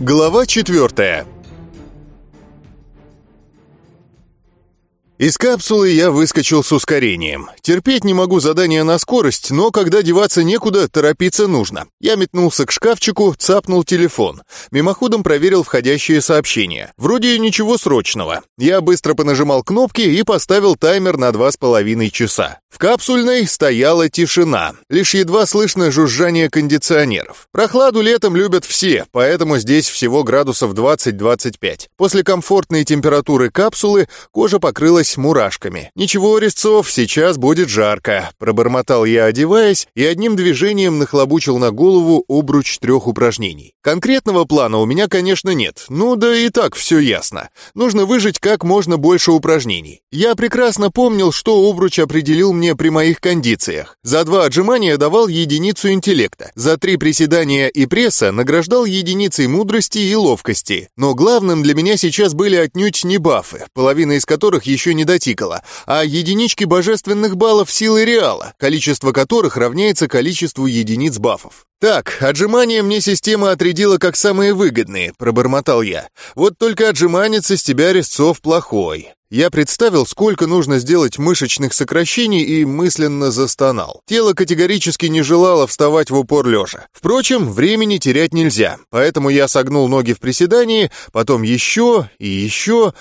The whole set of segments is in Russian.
Глава четвертая. Из капсулы я выскочил с ускорением. Терпеть не могу задания на скорость, но когда деваться некуда, торопиться нужно. Я метнулся к шкафчику, цапнул телефон. Мимоходом проверил входящие сообщения. Вроде ничего срочного. Я быстро понажимал кнопки и поставил таймер на два с половиной часа. В капсульной стояла тишина. Лишь едва слышно жужжание кондиционеров. Прохладу летом любят все, поэтому здесь всего градусов 20-25. После комфортной температуры капсулы кожа покрылась покрылась мурашками. «Ничего, Резцов, сейчас будет жарко», — пробормотал я, одеваясь, и одним движением нахлобучил на голову обруч трех упражнений. Конкретного плана у меня, конечно, нет, ну да и так все ясно. Нужно выжить как можно больше упражнений. Я прекрасно помнил, что обруч определил мне при моих кондициях. За два отжимания давал единицу интеллекта, за три приседания и пресса награждал единицей мудрости и ловкости. Но главным для меня сейчас были отнюдь не бафы, половина из которых еще не дотикала, а единички божественных баллов силы Реала, количество которых равняется количеству единиц бафов. «Так, отжимания мне система отрядила как самые выгодные», — пробормотал я. «Вот только отжиманец из тебя, резцов, плохой». Я представил, сколько нужно сделать мышечных сокращений и мысленно застонал. Тело категорически не желало вставать в упор лежа. Впрочем, времени терять нельзя, поэтому я согнул ноги в приседании, потом еще и еще...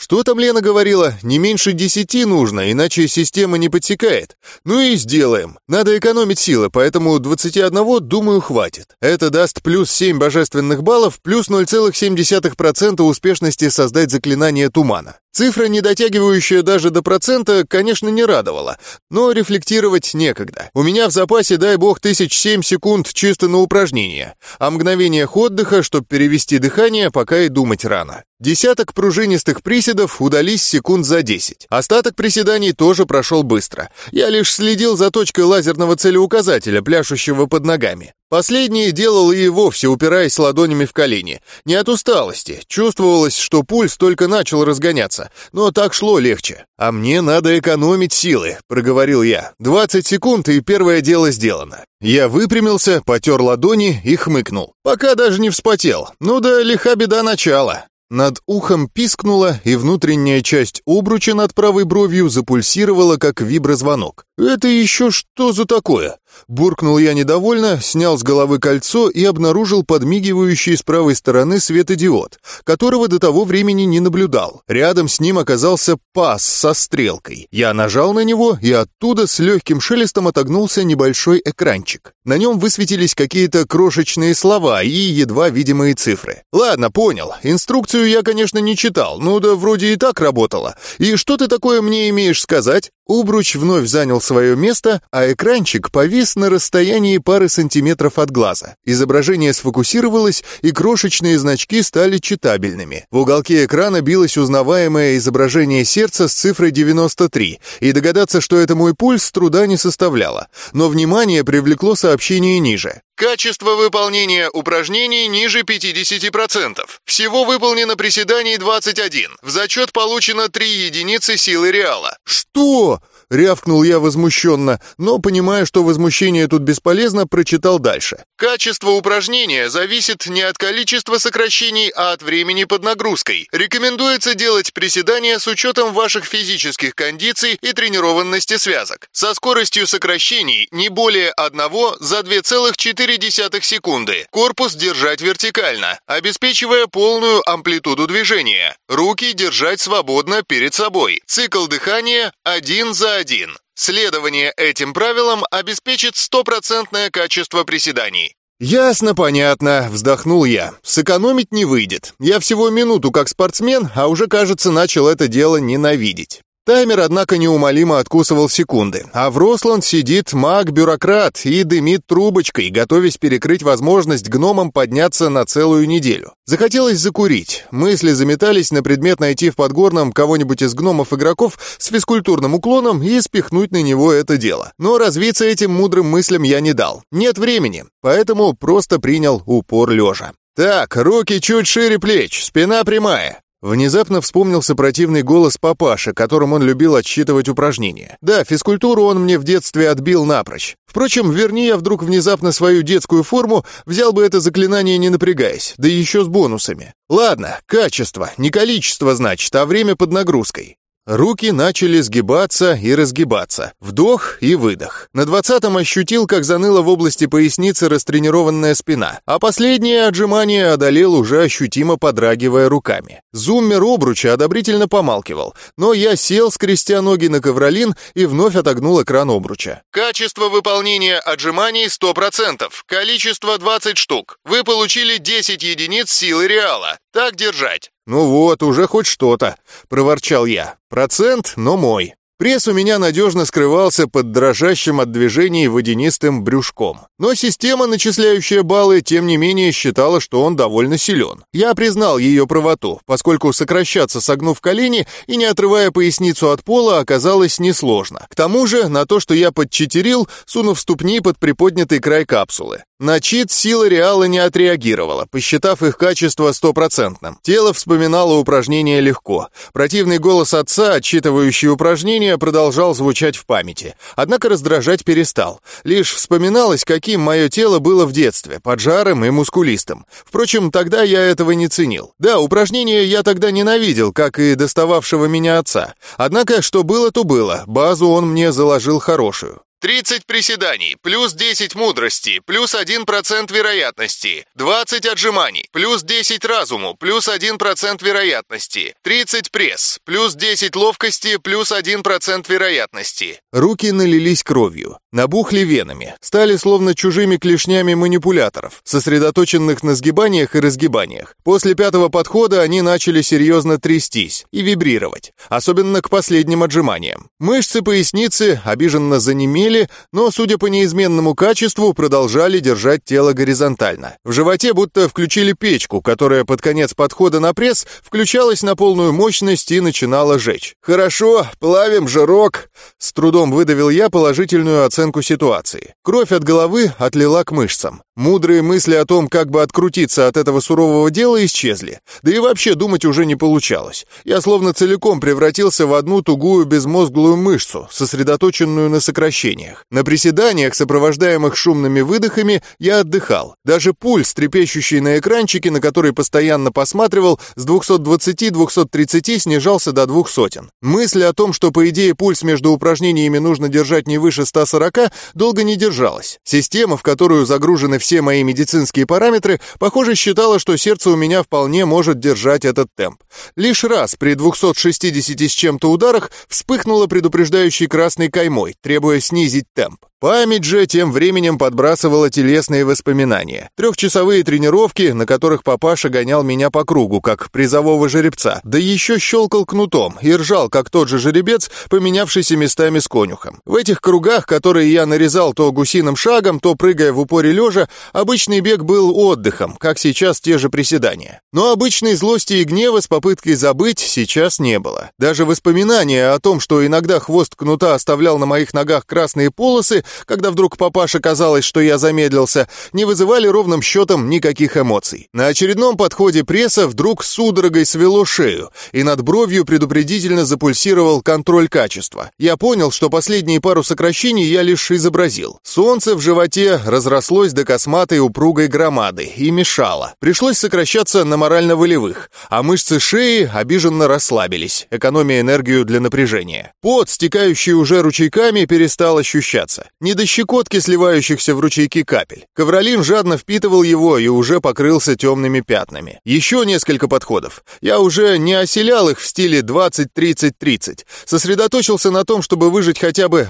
Что там Лена говорила? Не меньше десяти нужно, иначе система не подсекает. Ну и сделаем. Надо экономить силы, поэтому 21, думаю, хватит. Это даст плюс 7 божественных баллов, плюс 0,7% успешности создать заклинание тумана. Цифра, не дотягивающая даже до процента, конечно, не радовала, но рефлектировать некогда. У меня в запасе, дай бог, тысяч семь секунд чисто на упражнение, а мгновениях отдыха, чтобы перевести дыхание, пока и думать рано. Десяток пружинистых приседов удались секунд за десять. Остаток приседаний тоже прошел быстро. Я лишь следил за точкой лазерного целеуказателя, пляшущего под ногами. Последнее делал и вовсе, упираясь ладонями в колени. Не от усталости. Чувствовалось, что пульс только начал разгоняться. Но так шло легче. «А мне надо экономить силы», — проговорил я. «Двадцать секунд, и первое дело сделано». Я выпрямился, потер ладони и хмыкнул. Пока даже не вспотел. Ну да лиха беда начала. Над ухом пискнуло, и внутренняя часть обруча над правой бровью запульсировала, как виброзвонок. «Это еще что за такое?» Буркнул я недовольно, снял с головы кольцо и обнаружил подмигивающий с правой стороны светодиод, которого до того времени не наблюдал. Рядом с ним оказался паз со стрелкой. Я нажал на него, и оттуда с легким шелестом отогнулся небольшой экранчик. На нем высветились какие-то крошечные слова и едва видимые цифры. Ладно, понял. Инструкцию я, конечно, не читал, ну да вроде и так работало. И что ты такое мне имеешь сказать? Убруч вновь занял свое место, а экранчик повис на расстоянии пары сантиметров от глаза. Изображение сфокусировалось, и крошечные значки стали читабельными. В уголке экрана билось узнаваемое изображение сердца с цифрой 93, и догадаться, что это мой пульс, труда не составляло. Но внимание привлекло сообщение ниже. Качество выполнения упражнений ниже 50%. Всего выполнено приседаний 21. В зачет получено 3 единицы силы реала. Что? Рявкнул я возмущенно, но, понимая, что возмущение тут бесполезно, прочитал дальше. Качество упражнения зависит не от количества сокращений, а от времени под нагрузкой. Рекомендуется делать приседания с учетом ваших физических кондиций и тренированности связок. Со скоростью сокращений не более одного за 2,4 секунды. Корпус держать вертикально, обеспечивая полную амплитуду движения. Руки держать свободно перед собой. Цикл дыхания один за один. Следование этим правилам обеспечит стопроцентное качество приседаний. «Ясно, понятно», — вздохнул я. «Сэкономить не выйдет. Я всего минуту как спортсмен, а уже, кажется, начал это дело ненавидеть». Таймер, однако, неумолимо откусывал секунды, а в Росланд сидит маг-бюрократ и дымит трубочкой, готовясь перекрыть возможность гномам подняться на целую неделю. Захотелось закурить. Мысли заметались на предмет найти в Подгорном кого-нибудь из гномов-игроков с физкультурным уклоном и спихнуть на него это дело. Но развиться этим мудрым мыслям я не дал. Нет времени, поэтому просто принял упор лежа. «Так, руки чуть шире плеч, спина прямая. Внезапно вспомнился противный голос папаши, которым он любил отсчитывать упражнения. Да, физкультуру он мне в детстве отбил напрочь. Впрочем, верни я вдруг внезапно свою детскую форму, взял бы это заклинание не напрягаясь, да еще с бонусами. Ладно, качество, не количество, значит, а время под нагрузкой. Руки начали сгибаться и разгибаться. Вдох и выдох. На двадцатом ощутил, как заныла в области поясницы растренированная спина, а последнее отжимание одолел, уже ощутимо подрагивая руками. Зуммер обруча одобрительно помалкивал, но я сел, скрестя ноги на ковролин и вновь отогнул экран обруча. Качество выполнения отжиманий 100%, количество 20 штук. Вы получили 10 единиц силы реала. Так держать. «Ну вот, уже хоть что-то», — проворчал я. «Процент, но мой». Пресс у меня надежно скрывался под дрожащим от движений водянистым брюшком. Но система, начисляющая баллы, тем не менее считала, что он довольно силен. Я признал ее правоту, поскольку сокращаться, согнув колени и не отрывая поясницу от пола, оказалось несложно. К тому же, на то, что я подчетерил, сунув ступни под приподнятый край капсулы. На чит сила Реала не отреагировала, посчитав их качество стопроцентным. Тело вспоминало упражнение легко. Противный голос отца, отчитывающий упражнения, продолжал звучать в памяти. Однако раздражать перестал. Лишь вспоминалось, каким мое тело было в детстве, поджарым и мускулистым. Впрочем, тогда я этого не ценил. Да, упражнения я тогда ненавидел, как и достававшего меня отца. Однако, что было, то было. Базу он мне заложил хорошую. 30 приседаний, плюс 10 мудрости, плюс 1% вероятности, 20 отжиманий, плюс 10 разуму, плюс 1% вероятности, 30 пресс, плюс 10 ловкости, плюс 1% вероятности. Руки налились кровью, набухли венами, стали словно чужими клешнями манипуляторов, сосредоточенных на сгибаниях и разгибаниях. После пятого подхода они начали серьезно трястись и вибрировать, особенно к последним отжиманиям. Мышцы поясницы обиженно занемели, но, судя по неизменному качеству, продолжали держать тело горизонтально. В животе будто включили печку, которая под конец подхода на пресс включалась на полную мощность и начинала жечь. «Хорошо, плавим жирок!» С трудом выдавил я положительную оценку ситуации. Кровь от головы отлила к мышцам. Мудрые мысли о том, как бы открутиться от этого сурового дела, исчезли. Да и вообще думать уже не получалось. Я словно целиком превратился в одну тугую безмозглую мышцу, сосредоточенную на сокращениях. На приседаниях, сопровождаемых шумными выдохами, я отдыхал. Даже пульс, трепещущий на экранчике, на который постоянно посматривал, с 220-230 снижался до двух сотен. Мысль о том, что по идее пульс между упражнениями нужно держать не выше 140, долго не держалась. Система, в которую загружены все мои медицинские параметры, похоже, считала, что сердце у меня вполне может держать этот темп. Лишь раз при 260 с чем-то ударах вспыхнуло предупреждающей красной каймой, требуя снизить темп. Память же тем временем подбрасывала телесные воспоминания. Трехчасовые тренировки, на которых папаша гонял меня по кругу, как призового жеребца, да еще щелкал кнутом и ржал, как тот же жеребец, поменявшийся местами с конюхом. В этих кругах, которые я нарезал то гусиным шагом, то прыгая в упоре лежа, обычный бег был отдыхом, как сейчас те же приседания. Но обычной злости и гнева с попыткой забыть сейчас не было. Даже воспоминания о том, что иногда хвост кнута оставлял на моих ногах красные полосы, когда вдруг папаше казалось, что я замедлился, не вызывали ровным счетом никаких эмоций. На очередном подходе пресса вдруг судорогой свело шею, и над бровью предупредительно запульсировал контроль качества. Я понял, что последние пару сокращений я лишь изобразил. Солнце в животе разрослось до косматой упругой громады и мешало. Пришлось сокращаться на морально-волевых, а мышцы шеи обиженно расслабились, экономя энергию для напряжения. Пот, стекающий уже ручейками, перестал ощущаться не до щекотки сливающихся в ручейки капель. Ковролин жадно впитывал его и уже покрылся темными пятнами. Еще несколько подходов. Я уже не оселял их в стиле 20-30-30. Сосредоточился на том, чтобы выжить хотя бы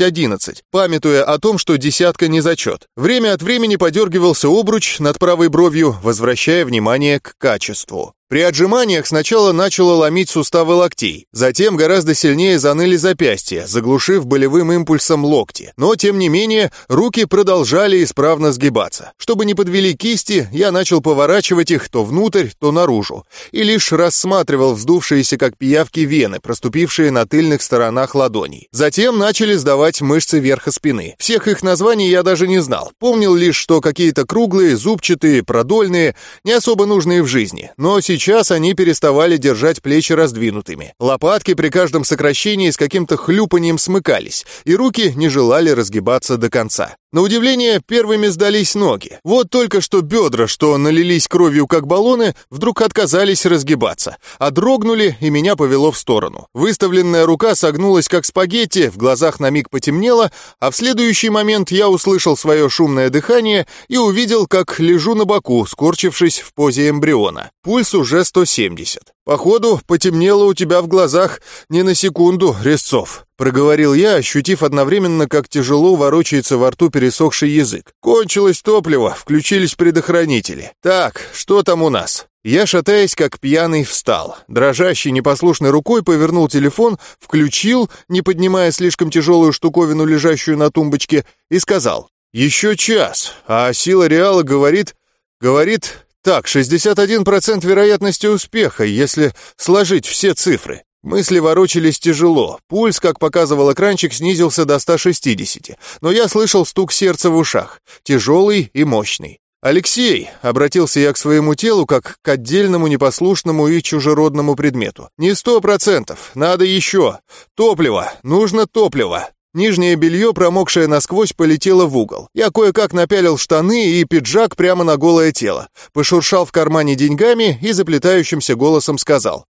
11-11-11, памятуя о том, что десятка не зачет. Время от времени подергивался обруч над правой бровью, возвращая внимание к качеству. При отжиманиях сначала начало ломить суставы локтей, затем гораздо сильнее заныли запястья, заглушив болевым импульсом локти. Но, тем не менее, руки продолжали исправно сгибаться. Чтобы не подвели кисти, я начал поворачивать их то внутрь, то наружу, и лишь рассматривал вздувшиеся как пиявки вены, проступившие на тыльных сторонах ладоней. Затем начали сдавать мышцы верха спины. Всех их названий я даже не знал. Помнил лишь, что какие-то круглые, зубчатые, продольные, не особо нужные в жизни. Но сейчас сейчас они переставали держать плечи раздвинутыми. Лопатки при каждом сокращении с каким-то хлюпанием смыкались, и руки не желали разгибаться до конца. На удивление, первыми сдались ноги. Вот только что бедра, что налились кровью как баллоны, вдруг отказались разгибаться, а дрогнули, и меня повело в сторону. Выставленная рука согнулась как спагетти, в глазах на миг потемнело, а в следующий момент я услышал свое шумное дыхание и увидел, как лежу на боку, скорчившись в позе эмбриона. Пульс уже 170. «Походу, потемнело у тебя в глазах не на секунду, Резцов», — проговорил я, ощутив одновременно, как тяжело ворочается во рту пересохший язык. «Кончилось топливо, включились предохранители. Так, что там у нас?» Я, шатаясь, как пьяный, встал. Дрожащей, непослушной рукой повернул телефон, включил, не поднимая слишком тяжелую штуковину, лежащую на тумбочке, и сказал «Еще час, а сила Реала говорит... говорит так, 61% вероятности успеха, если сложить все цифры. Мысли ворочались тяжело. Пульс, как показывал экранчик, снизился до 160. Но я слышал стук сердца в ушах. Тяжелый и мощный. «Алексей!» — обратился я к своему телу как к отдельному непослушному и чужеродному предмету. «Не сто процентов. Надо еще. Топливо. Нужно топливо. Нижнее белье, промокшее насквозь, полетело в угол. Я кое-как напялил штаны и пиджак прямо на голое тело. Пошуршал в кармане деньгами и заплетающимся голосом сказал.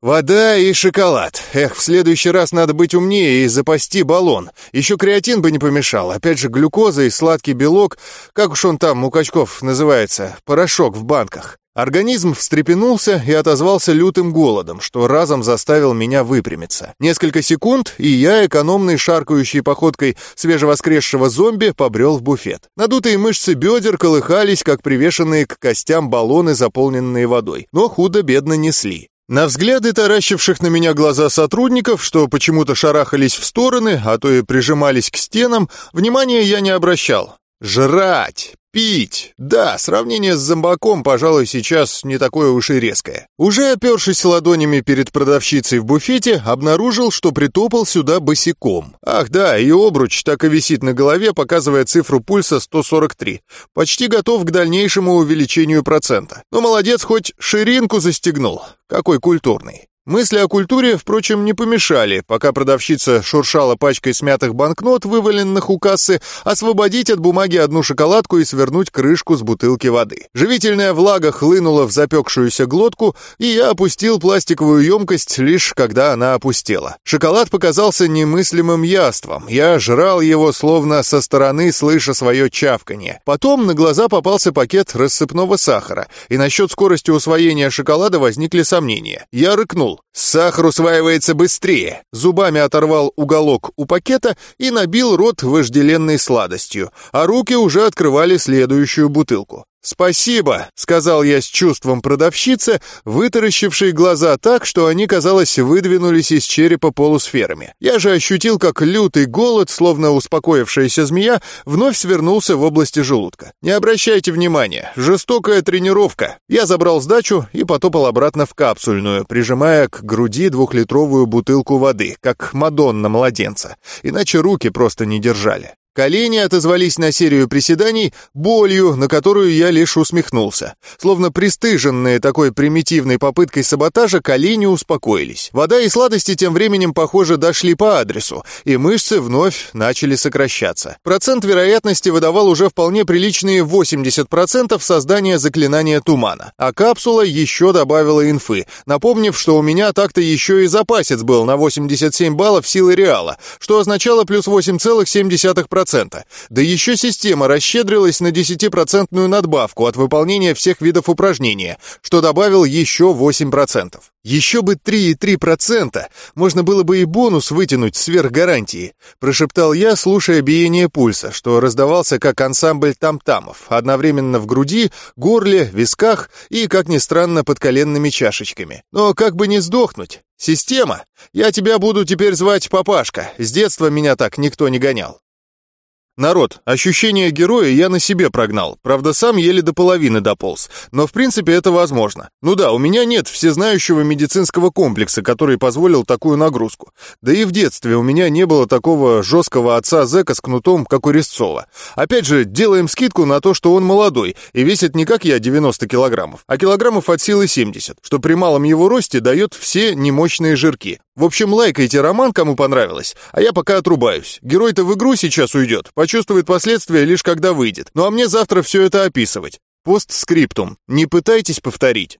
«Вода и шоколад. Эх, в следующий раз надо быть умнее и запасти баллон. Еще креатин бы не помешал. Опять же, глюкоза и сладкий белок. Как уж он там у качков называется? Порошок в банках. Организм встрепенулся и отозвался лютым голодом, что разом заставил меня выпрямиться. Несколько секунд, и я, экономной шаркающей походкой свежевоскресшего зомби, побрел в буфет. Надутые мышцы бедер колыхались, как привешенные к костям баллоны, заполненные водой, но худо-бедно несли. На взгляды таращивших на меня глаза сотрудников, что почему-то шарахались в стороны, а то и прижимались к стенам, внимания я не обращал. Жрать! Пить! Да, сравнение с зомбаком, пожалуй, сейчас не такое уж и резкое. Уже опершись ладонями перед продавщицей в буфете, обнаружил, что притопал сюда босиком. Ах да, и обруч так и висит на голове, показывая цифру пульса 143. Почти готов к дальнейшему увеличению процента. Но молодец, хоть ширинку застегнул. Какой культурный. Мысли о культуре, впрочем, не помешали, пока продавщица шуршала пачкой смятых банкнот, вываленных у кассы, освободить от бумаги одну шоколадку и свернуть крышку с бутылки воды. Живительная влага хлынула в запекшуюся глотку, и я опустил пластиковую емкость лишь когда она опустела. Шоколад показался немыслимым яством. Я жрал его словно со стороны, слыша свое чавканье. Потом на глаза попался пакет рассыпного сахара, и насчет скорости усвоения шоколада возникли сомнения. Я рыкнул. Сахар усваивается быстрее. Зубами оторвал уголок у пакета и набил рот вожделенной сладостью, а руки уже открывали следующую бутылку. «Спасибо», — сказал я с чувством продавщицы, вытаращившей глаза так, что они, казалось, выдвинулись из черепа полусферами. Я же ощутил, как лютый голод, словно успокоившаяся змея, вновь свернулся в области желудка. «Не обращайте внимания, жестокая тренировка». Я забрал сдачу и потопал обратно в капсульную, прижимая к груди двухлитровую бутылку воды, как Мадонна младенца, иначе руки просто не держали. Колени отозвались на серию приседаний болью, на которую я лишь усмехнулся. Словно пристыженные такой примитивной попыткой саботажа, колени успокоились. Вода и сладости тем временем, похоже, дошли по адресу, и мышцы вновь начали сокращаться. Процент вероятности выдавал уже вполне приличные 80% создания заклинания тумана. А капсула еще добавила инфы, напомнив, что у меня так-то еще и запасец был на 87 баллов силы реала, что означало плюс 8,7%. 2%. Да еще система расщедрилась на 10% надбавку от выполнения всех видов упражнения, что добавил еще 8%. Еще бы 3,3%, можно было бы и бонус вытянуть сверх гарантии, прошептал я, слушая биение пульса, что раздавался как ансамбль там-тамов, одновременно в груди, горле, висках и, как ни странно, под коленными чашечками. Но как бы не сдохнуть. Система, я тебя буду теперь звать папашка, с детства меня так никто не гонял. Народ, ощущение героя я на себе прогнал. Правда, сам еле до половины дополз. Но в принципе это возможно. Ну да, у меня нет всезнающего медицинского комплекса, который позволил такую нагрузку. Да и в детстве у меня не было такого жесткого отца-зэка с кнутом, как у Резцова. Опять же, делаем скидку на то, что он молодой и весит не как я 90 килограммов, а килограммов от силы 70, что при малом его росте дает все немощные жирки. В общем, лайкайте роман, кому понравилось, а я пока отрубаюсь. Герой-то в игру сейчас уйдет, почувствует последствия лишь когда выйдет. Ну а мне завтра все это описывать. Постскриптум. Не пытайтесь повторить.